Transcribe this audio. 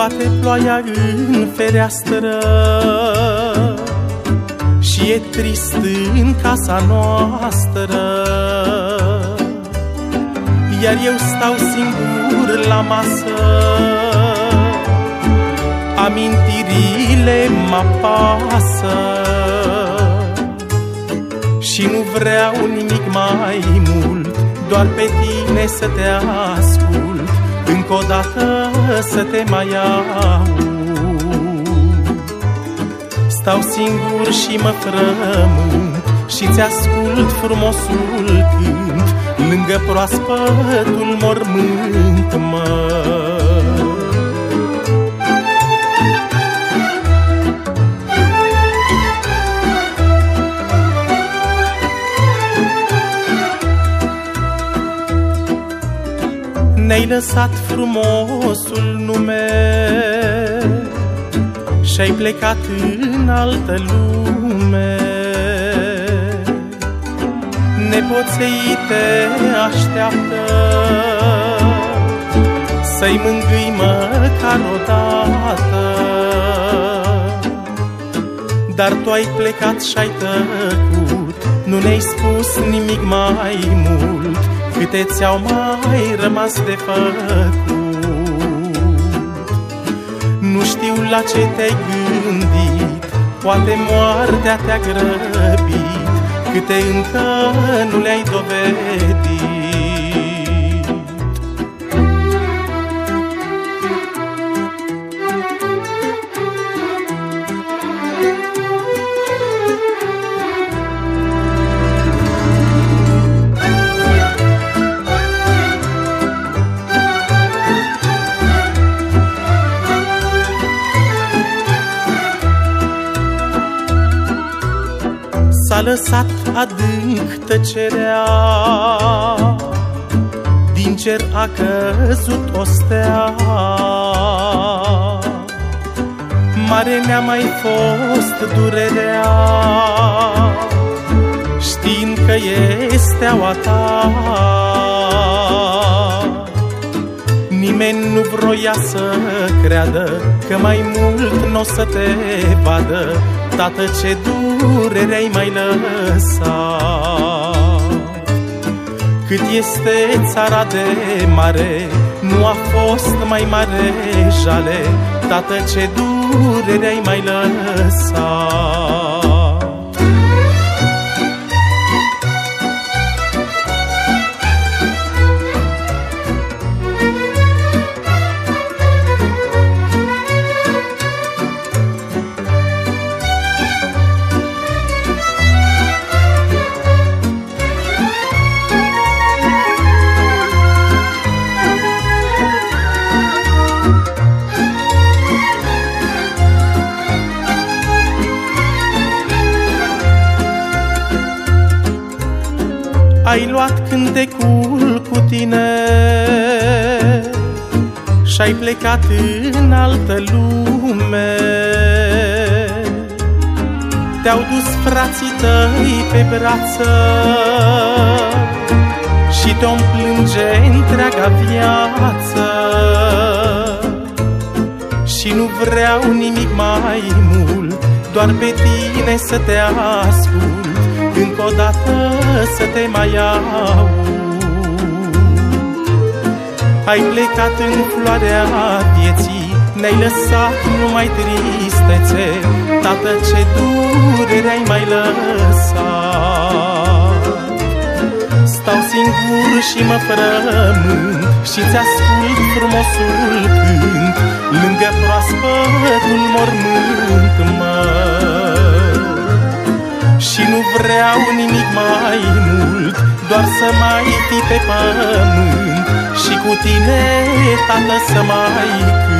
Bate ploaia în fereastră. Și e trist în casa noastră. Iar eu stau singur la masă. Amintirile mă apasă Și nu vreau nimic mai mult Doar pe tine să te ascult Încă o dată să te mai aud. Stau singur și mă frământ Și-ți ascult frumosul cânt. Lângă proaspătul mormânt, mă Ne-ai lăsat frumosul nume Și-ai plecat în altă lume. Nepoței te așteaptă Să-i mângâi măcar o dată Dar tu ai plecat și-ai tăcut Nu ne-ai spus nimic mai mult Câte ți-au mai rămas de făcut? Nu știu la ce te-ai gândit Poate moartea te-a grăbit. Câte încă nu le-ai dovedit S-a lăsat adânc tăcerea. Din cer a căzut o stea Mare mi-a mai fost durerea Știind că e steaua ta. Nimeni nu vroia să creadă Că mai mult n-o să te vadă Tată, ce durere ai mai lăsat Cât este țara de mare Nu a fost mai mare jale. Tată, ce durere ai mai lăsat Ai luat cântecul cu tine Și-ai plecat în altă lume. Te-au dus frații tăi pe brață Și te-o plânge întreaga viață. Și nu vreau nimic mai mult Doar pe tine să te ascult încă o dată să te mai aud Ai plecat în floarea vieții Ne-ai lăsat numai tristețe. Tată, ce durere ai mai lăsat. Stau singur și mă frământ Și-ți ascult frumosul cânt. Lângă proaspătul mormânt, mă și nu vreau nimic mai mult Doar să mai fi pe pământ. Și cu tine, tată, să mai cânt